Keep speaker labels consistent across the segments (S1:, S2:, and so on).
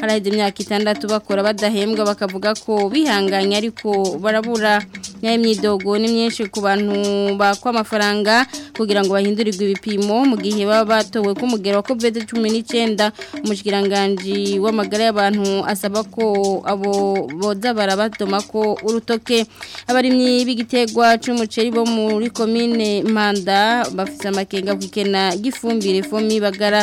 S1: haraheze imyaka itandatu bakora badahembwa bakavuga ko bihanganye ariko barabura nyayo imyidogo ni myinshi ku bantu bakwa amafaranga kugira ngo bahindurirwe ibipimo mu gihe baba batowe k'umugero wa covid cumi n'icyenda umushyikiranganji w'amagara y'abantu asaba ko abo boza barabatoma ko urutoke abarimyi b'igitegwa cy'umuceri bo muri komine manda bafite amakenga ku gifumbire fomi bagara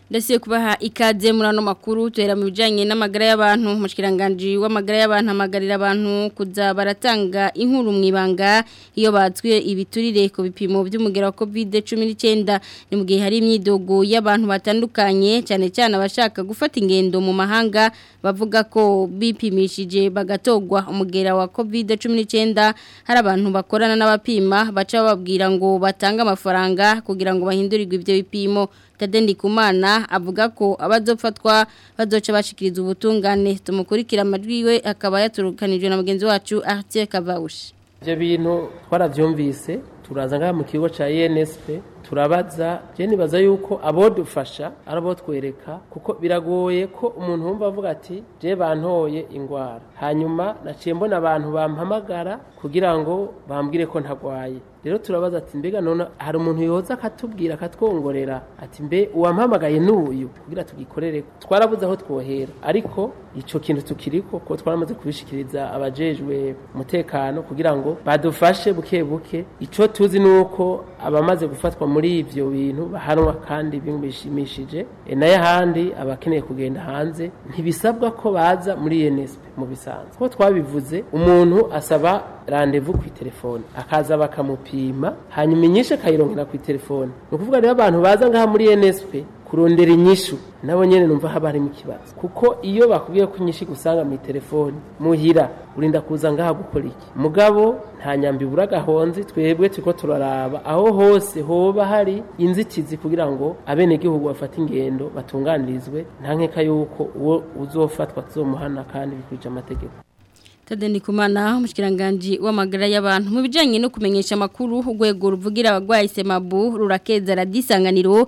S1: ndetse kubaha ikaze muri ano makuru tuhera mu bijyanye n'amagara y'abantu mu kiranganji w'amagara y'abantu amagarira abantu kuza baratanga inkuru mu ibanga iyo batswe ibiturire ku bipimo by'umugera wa covid cumi n'icyenda ni mu gihe hari imyidogo y'abantu batandukanye cyane cyane abashaka gufata ingendo mu mahanga bavuga ko bipimishije bagatogwa umugera wa covid cumi n'icyenda hari abantu bakorana n'abapima baca bababwira ngo batanga amafaranga kugira ngo bahindurirwe ibyo bipimo Tadeni Kumana avuga ko abazofatwa bazoca bashikiriza ubutungane tumukurikira amajwi we akaba yaturukanijwe na mugenzi wacu Artie Kavaushi
S2: ibyo bintu twarabyumvise turaza ngaha mu kigo cya ENSP turabaza je nibaza yuko abodufasha arabo twereka kuko biragoye ko umuntu wumva avuga ati je bantoye indwara hanyuma naciye mbona abantu bampamagara kugira ngo bambwire ko ntarwaye rero turabaza ati mbega none hari umuntu yoza akatubwira akatwongorera ati mbe uwampamagaye n'uyu kugira tugikorere twarabuze aho twohera ariko icyo kintu tukiriko ko twaramaze kubishikiriza abajejwe umutekano kugira ngo badufashe buke buke icyo tuzi ni uko abamaze gufatwa muri ibyo bintu bahanwa kandi bimbishimishije e, nayo handi abakeneye kugenda hanze ntibisabwa ko baza muri iyo mu bisanzwe ko twabivuze umuntu asaba randevu ku telefone akaza bakamupima hanyuma inyishu akayironkera ku telefone ni ukuvuga rero abantu baza ngaha muri NSP kurondera inyishu nabo nyene numva haba harimo ikibazo kuko iyo bakubwiye ko inyishu gusanga mu telefone muhira urinda kuza ngaha gukora iki mugabo nta nyambi buragahonzi twebwe turiko turaraba aho hose hoba hari inzitizi kugira ngo abenegihugu bafate ingendo batunganirizwe nta nkeka yuko uwo uzofatwa tuzomuhana kandi bikurije amategeko
S1: Sade kumana umushyiranganji w'amagara y'abantu mu bijyanye no kumenyesha amakuru urwego ruvugira abarwayi semabu rurakeza radisanganiro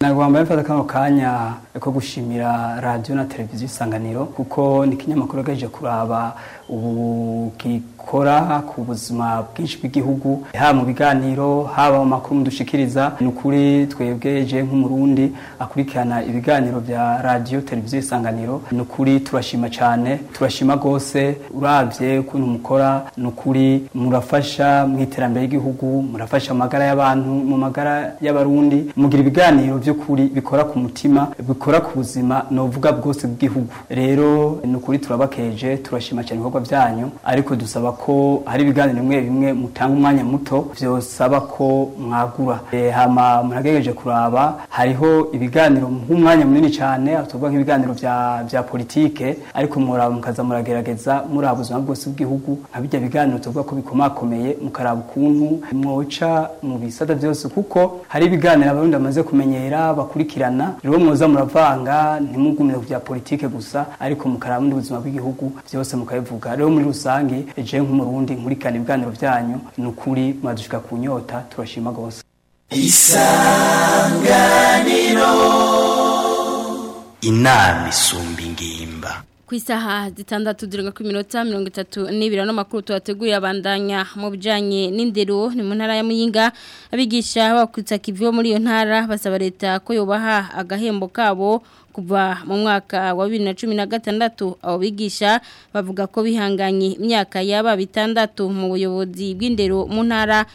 S3: nyarwanda bafata kano kanya ko gushimira radiyo na televiziyo isanganiro kuko ni ikinyamakuru gaje kuraba ubu dukora ku buzima bwinshi bw'igihugu haba mu biganiro haba mu makuru mudushikiriza ni ukuri twebwe je nk'umurundi akurikirana ibiganiro bya radiyo televiziyo isanganiro ni ukuri turashima cyane turashima rwose urabye ukuntu mukora ni ukuri murafasha mu iterambere ry'igihugu murafasha mu magara y'abantu mu magara y'abarundi mugira ibiganiro by'ukuri bikora ku mutima bikora ku buzima novuga bwose bw'igihugu rero ni ukuri turabakeje turashima cyane ibikorwa byanyu ariko dusaba ko hari ibiganiro bimwe bimwe mutanga umwanya muto byosaba ko mwagura eh, hama muragerageje kuraba hariho ibiganiro nk'umwanya munini cyane tuvuga nk'ibiganiro bya bya politike ariko muraba mukaza muragerageza muraba ubuzima bwose bw'igihugu nka bijya biganiro tuvuga ko bikomakomeye mukaraba ukuntu mwoca mu bisata byose kuko hari ibiganiro abarundi bamaze kumenyera bakurikirana rero mwoza muravanga ntimugumire ku bya politike gusa ariko mukaraba n'ubuzima bw'igihugu byose mukabivuga rero muri rusange ejo nk'umurundi nkurikirana ibiganiro byanyu ni ukuri muradushika ku nyota turashima rwose
S4: isanganiro inama isumba ingimba
S1: ku isaha zitandatu zirindwi ku minota mirongo itatu n'ibiri ano makuru tuhateguye abandanya mu bijyanye n'indero ni mu ntara ya muyinga abigisha bakwitsa kivu muri iyo ntara basaba leta ko yubaha agahembo kabo kuva mu mwaka wa bibiri na cumi na gatandatu abo bigisha bavuga ko bihanganye imyaka yaba bitandatu mu buyobozi bw'indero mu ntara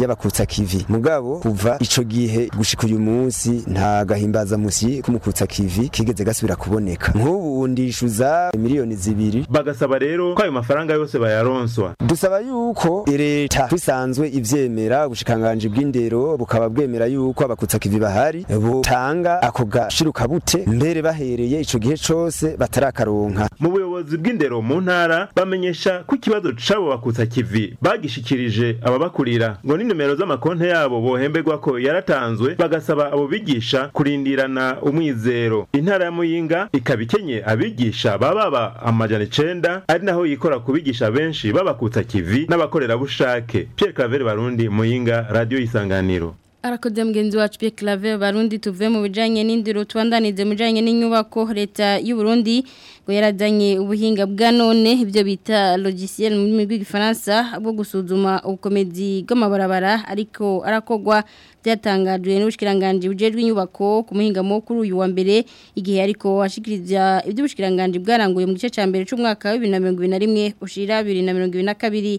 S5: y'abakutsa kivi mugabo kuva icyo gihe gushika uyu munsi nta gahimbaza musi k'umukutsa kivi kigeze gasubira kuboneka nk'ubu ndishyuza miliyoni zibiri
S4: bagasaba rero ko ayo mafaranga yose yose bayaronswa
S5: dusaba yuko leta bisanzwe ibyemera ubushikanganje bw'indero bukaba bwemera yuko abakutsa kivi bahari butanga ako gashiruka bute mbere bahereye ico gihe cose batarakaronka
S4: mu buyobozi bw'indero mu ntara bamenyesha ko ikibazo c'abo bakutsa kivi bagishikirije ababakurira ngo n'inomero z'amakonte yabo bohemberwa ko yaratanzwe bagasaba abo bigisha kurindirana umwizero intara ya muyinga ikaba ikenye abigisha bababa amajana icenda ari naho yikora kubigisha usanga benshi babakutsa kivi n'abakorerabushake pierre claver barundi muyinga radiyo isanganiro
S1: arakoze mugenzi wacu pe clave barundi tuve mu bijanye n'indiro twandanize mu bijanye n'inyubako leta y'u Burundi ngo yaradanye ubuhinga bwa none ibyo bita logiciel mu rurimi rw'igifaransa bwo gusuzuma ubukomezi bw'amabarabara ariko arakogwa byatangajwe n'ubushikiranganje bujejwe inyubako ku muhinga mu kuri uyu wa mbere igihe ariko ashikiriza ibyo bushikiranganje bwaranguye mu gice cya mbere c'umwaka wa 2021 ushira 2022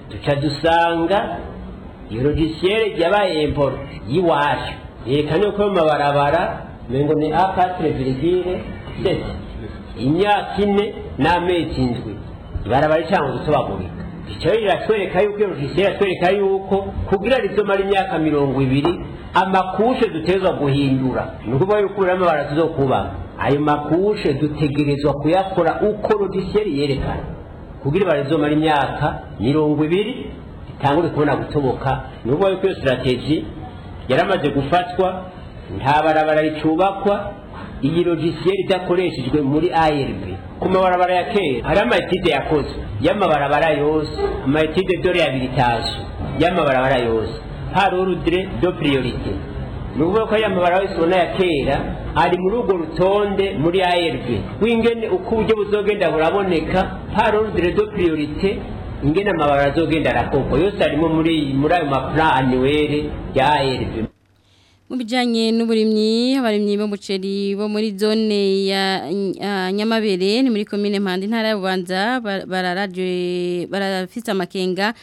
S6: duca dusanga iyo logiciel yabaye import yiwacu yerekana ko mu mabarabara mengo ni a4,7 imyaka ine n'amezi indwi baraba cyangwa gusobanurika icyo riratwereka yuko iyo rushyikiye riratwereka yuko kugira rizomara imyaka mirongo ibiri amakushe dutezwa guhindura ni ukuvuga yuko ururama baratuzokubaka ayo makushe dutegerezwa kuyakora uko rushyikiye riyerekana kugira barizomara imyaka mirongo ibiri itangure kubona gutoboka ni ukuvuga yuko iyo sitarateji yaramaze gufatwa nta barabara ricubakwa iyi logiciel idakoreshejwe muri ARB ku mabarabara ya kera hari amatide yakozwe y'amabarabara yose dore de réhabilitation y'amabarabara yose hari ordre de priorité ni ukuvuga ko aya mabara yose ubona ya kera ari muri urwo rutonde muri ARB wingene uko uburyo buzogenda buraboneka hari ordre de priorité ingene amabara azogenda arakorwa yose arimo muri muri ayo maplan annuel ya ARB
S1: mu bijyanye n'uburimyi abarimyi b'umuceri bo muri zone ya nyamabere ni muri komine mpande intara y'ububanza barafite amakenga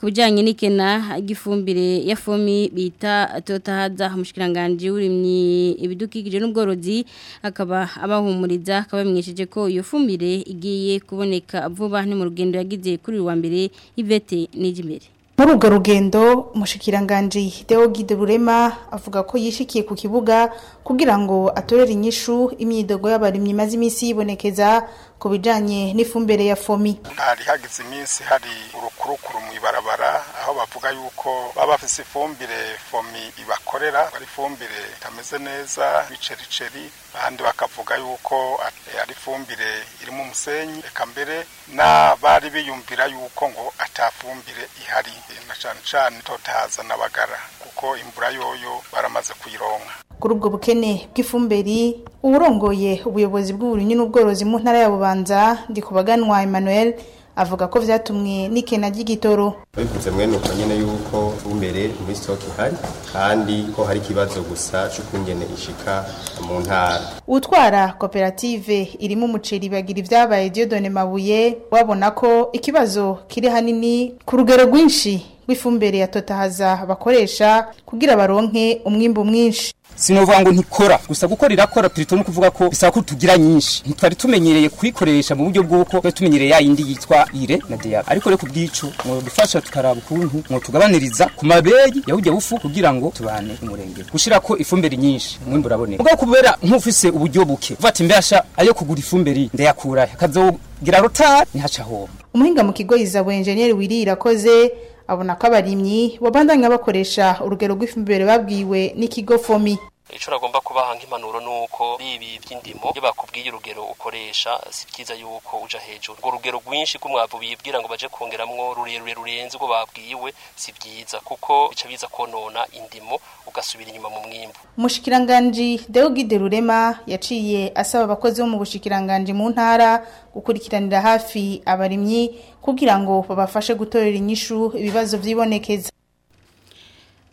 S1: ku bijyanye n'ikena ry'ifumbire ya fomi bita totahaza umushyikirangantzi w'uburimyi ibidukikije n'ubworozi akaba abahumuriza akaba akabamenyesheje ko iyo fumbire igiye kuboneka vuba ni mu rugendo yagize kuri uyu wa mbere ivete n'iry'imbere
S7: muri urwo rugendo umushikiranganji Gide burema avuga ko yishikiye ku kibuga kugira ngo atorere inyishu imyidogo y'abarimyi imaze iminsi yibonekeza ku bijyanye n'ifumbire ya fomi
S8: hari hagize iminsi hari urukurukuru mu ibarabara aho bavuga yuko baba bafite ifumbire fomi ibakorera ari ifumbire itameze neza ibicericeri abandi bakavuga yuko ari ifumbire irimo umusenyi reka mbere n'abari biyumvira yuko ngo atafumbire ihari na cyane cyane totahaza n'abagara kuko imvura yoyo baramaze kuyironka
S7: kuri ubwo bukene bw'ifumbiri uwurongoye ubuyobozi bw'uburimyi n'ubworozi mu ntara ya bubanza ndikubaganwa emmanuel avuga ko byatumwe n'ikena ry'igitoro
S9: bivutse mwenuka nyine yuko imbere muri sitoke ihari kandi ko hari ikibazo gusa cy'ukungene ishika mu ntara
S7: utwara koperative irimo umuceri bagira ibyabaye Diodone Mabuye wabona ko ikibazo kiri hanini ku rugero rwinshi rw'ifumbire ya totahaza bakoresha kugira baronke umwimbu mwinshi
S10: sinovuga ngo ntikora gusa gukora irakora turito no kuvuga ko bisaba ko tugira nyinshi ntitwari tumenyereye kuyikoresha mu buryo bw'uko twari tumenyereye ya yindi yitwa ire na deyari ariko rero ku bw'icyo mwo dufasha tukaraba ukuntu mwo tugabaniriza ku mabeyi yahujya bufu kugira ngo tubane umurenge gushira ko ifumbire nyinshi mwimbu uraboneka ubwo kubera nk'ufise uburyo buke uvata imbasha ayo kugura ifumbire ndayakura kazogira rotari ntihaca hoho
S7: umuhinga mu kigo yizawe enjeniyeri wirira akoze abona ko abarimyi babandanya bakoresha urugero rw'ifumbire babwiwe n'ikigo fomi
S11: icyo uragomba kubaha nk'impanuro ni uko ibi by'indimo iyo bakubwiye urugero ukoresha si byiza yuko uja hejuru urwo rugero rwinshi rw'umwavu bibwira ngo baje kongeramwo rurerure rurenze ubwo babwiwe si byiza kuko bica biza konona indimo ugasubira inyuma mu mwimbu
S7: umushikiranganji deogide rurema yaciye asaba abakozi bo mu bushikiranganji mu ntara gukurikiranira hafi abarimyi kugira ngo babafashe gutorera inyishu ibibazo byibonekeza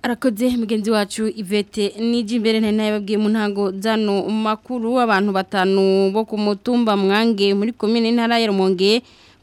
S1: arakoze mugenzi wacu ivete n'ijya imbere ntayababwiye mu ntago zano makuru abantu batanu bo ku mutumba mwange muri komine ntara ya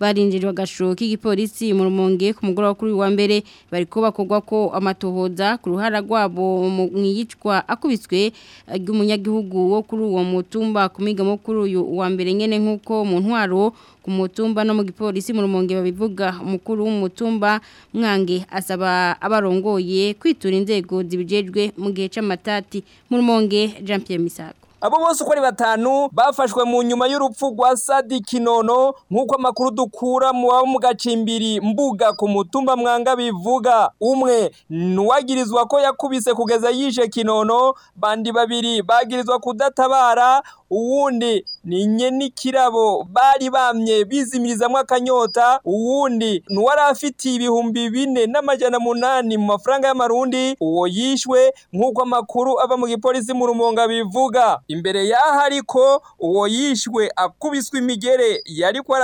S1: barinjirwa agashoro k'igipolisi mu rumonge ku mugoroba kuri wa mbere bariko bakogwa ko amatohoza ku ruhara rwabo mu yicwa akubiswe ry'umunyagihugu eh, wo kuri uwo mutumba kumigamo kuri uyu wa mbere nyene nkuko mu ntwaro ku mutumba no mu gipolisi mu rumonge babivuga umukuru w'umutumba mwange asaba abarongoye kwitura inzego zibijejwe mu gihe c'amatati mu rumonge Jean Pierre
S12: abo bose uko ari batanu bafashwe mu nyuma y'urupfu rwa sadi kinono nk'uko amakuru dukura mu mu gacimbiri mbuga ku mutumba mwanga bivuga umwe nuwagirizwa ko yakubise kugeza yishe kinono bandi babiri bagirizwa kudatabara uwundi ni inye n'ikirabo bari bamye bizimirizamo akanyota uwundi n'uwari afitiye ibihumbi bine n'amajyana munani mu mafaranga y'amarundi uwo yishwe nk'uko amakuru ava mu gipolisi mu rumonga bivuga imbere y'aho ariko uwo yishwe akubiswe imigere yari ko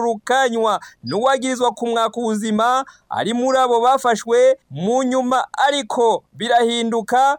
S12: urukanywa n'uwagirizwa ku mwaka ubuzima ari muri abo bafashwe mu nyuma ariko birahinduka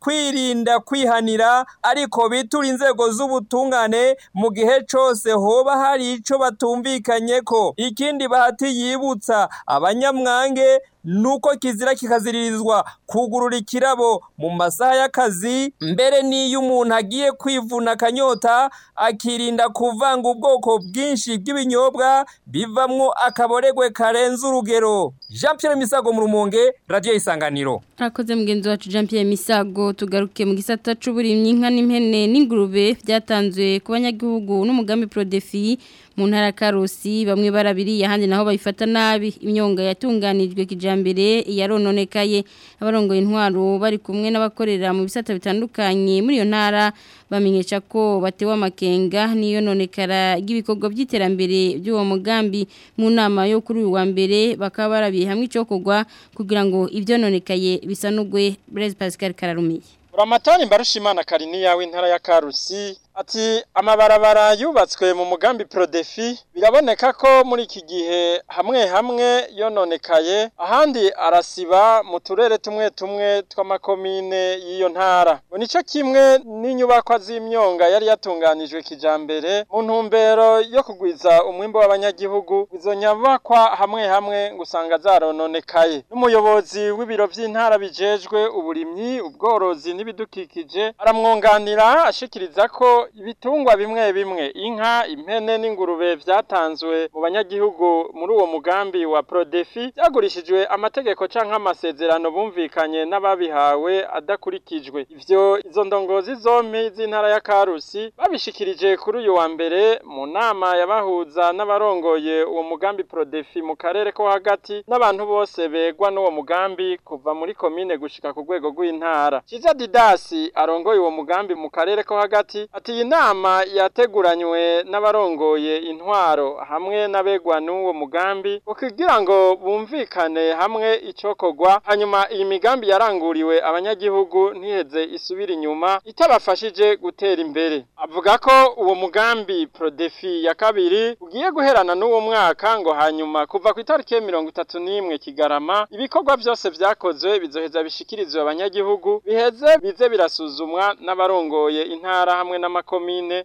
S12: kwirinda kwihanira ariko bitura inzego z'ubutungane mu gihe cyose hoba hari icyo batumvikanye ko ikindi bahati yibutsa abanyamwange nuko kizira kikaziririzwa kugurura ikirabo mu masaha y'akazi mbere n'iyo umuntu agiye kwivuna akanyota akirinda kuvanga ubwoko bwinshi bw'ibinyobwa bivamwo akaboregwe karenze urugero jean Pierre misago mu rumonge radiyo isanganiro
S1: Murakoze mugenzi wacu Jean Pierre Misago tugaruke mu gisata cy'uburimyi inka n'impene n'ingurube byatanzwe ku banyagihugu n'umugambi Prodefi mu ntara karusi bamwe barabiri ahandi naho bayifata nabi imyonga yatunganijwe kijambere yarononekaye abarongoye intwaro bari kumwe n'abakorera mu bisata bitandukanye muri iyo ntara bamenyesha ko batewe amakenga niyo nonekara ry'ibikorwa by'iterambere by'uwo mugambi mu nama yo kuri uyu wa mbere bakaba barabiye hamwe icyokorwa kugira ngo ibyo nonekaye bisanugwe Blaise Pascal Kararumiye
S13: Ramatani Mbarushimana Kariniya w'intara ya Karusi ati amabarabara yubatswe mu mugambi prodefi biraboneka ko muri iki gihe hamwe hamwe yononekaye ahandi arasiba mu turere tumwe tumwe tw'amakomine y'iyo ntara ngo nico kimwe n'inyubakwa z'imyonga yari yatunganijwe kijambere mu ntumbero yo kugwiza umwimbo w'abanyagihugu izo nyubakwa hamwe hamwe ngusanga zarononekaye n'umuyobozi w'ibiro by'intara bijejwe uburimyi ubworozi n'ibidukikije aramwunganira ashikiriza ko ibitungwa bimwe bimwe inka impene n'ingurube byatanzwe mu banyagihugu muri uwo mugambi wa prodefi byagurishijwe amategeko cyangwa amasezerano bumvikanye n'ababihawe adakurikijwe ibyo izo ndongozi zombi z'intara ya karusi babishikirije kuri uyu wa mbere mu nama yabahuza n'abarongoye uwo mugambi prodefi mu karere ko hagati n'abantu bose begwa n'uwo mugambi kuva muri komine gushika ku rwego rw'intara Kiza Didasi arongoye uwo mugambi mu karere ko hagati ati iyi nama yateguranywe n'abarongoye intwaro hamwe n'abegwa n'uwo mugambi kugira ngo bumvikane hamwe icyokorwa hanyuma iyi migambi yaranguriwe abanyagihugu ntiheze isubira inyuma itabafashije gutera imbere avuga ko uwo mugambi prodefi ya kabiri ugiye guherana n'uwo mwaka ngo hanyuma kuva ku itariki mirongo itatu n'imwe kigarama ibikorwa byose byakozwe bizoheza bishyikirizwa abanyagihugu biheze bize birasuzumwa n'abarongoye intara hamwe n'ama
S1: komine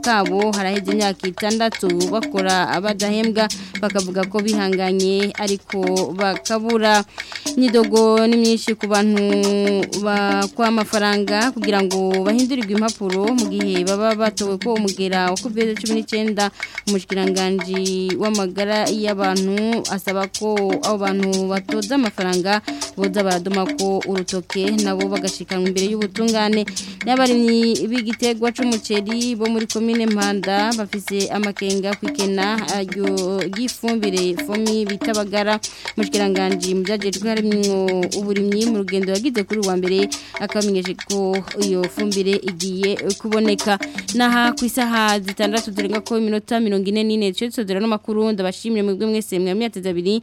S1: kabo haraheze imyaka itandatu bakora abadahembwa bakavuga ko bihanganye ariko bakabura nyidogo ni myinshi ku bantu bakwa amafaranga kugira ngo bahindurirwe impapuro mu gihe baba batowe ko umugera wa covid cumi n'icyenda w'amagara y'abantu asaba ko abo bantu batoza amafaranga boza baradoma ko urutoke nabo bagashikanwa imbere y'ubutungane n'abarimyi b'igitegwa cy'umuceri bo muri komine mpanda bafise amakenga guhinga kwikena ry'ifumbire fomi bita bagara mu kiranganji mu byagejwe uburimyi mu rugendo yagize kuri wa mbere akamenyeje ko iyo fumbire igiye kuboneka naha ku isaha zitandatu zirenga ko iminota mirongo ine n'ine duce dusodera n'amakuru ndabashimire mwebwe mwese mwamwe yateze abiri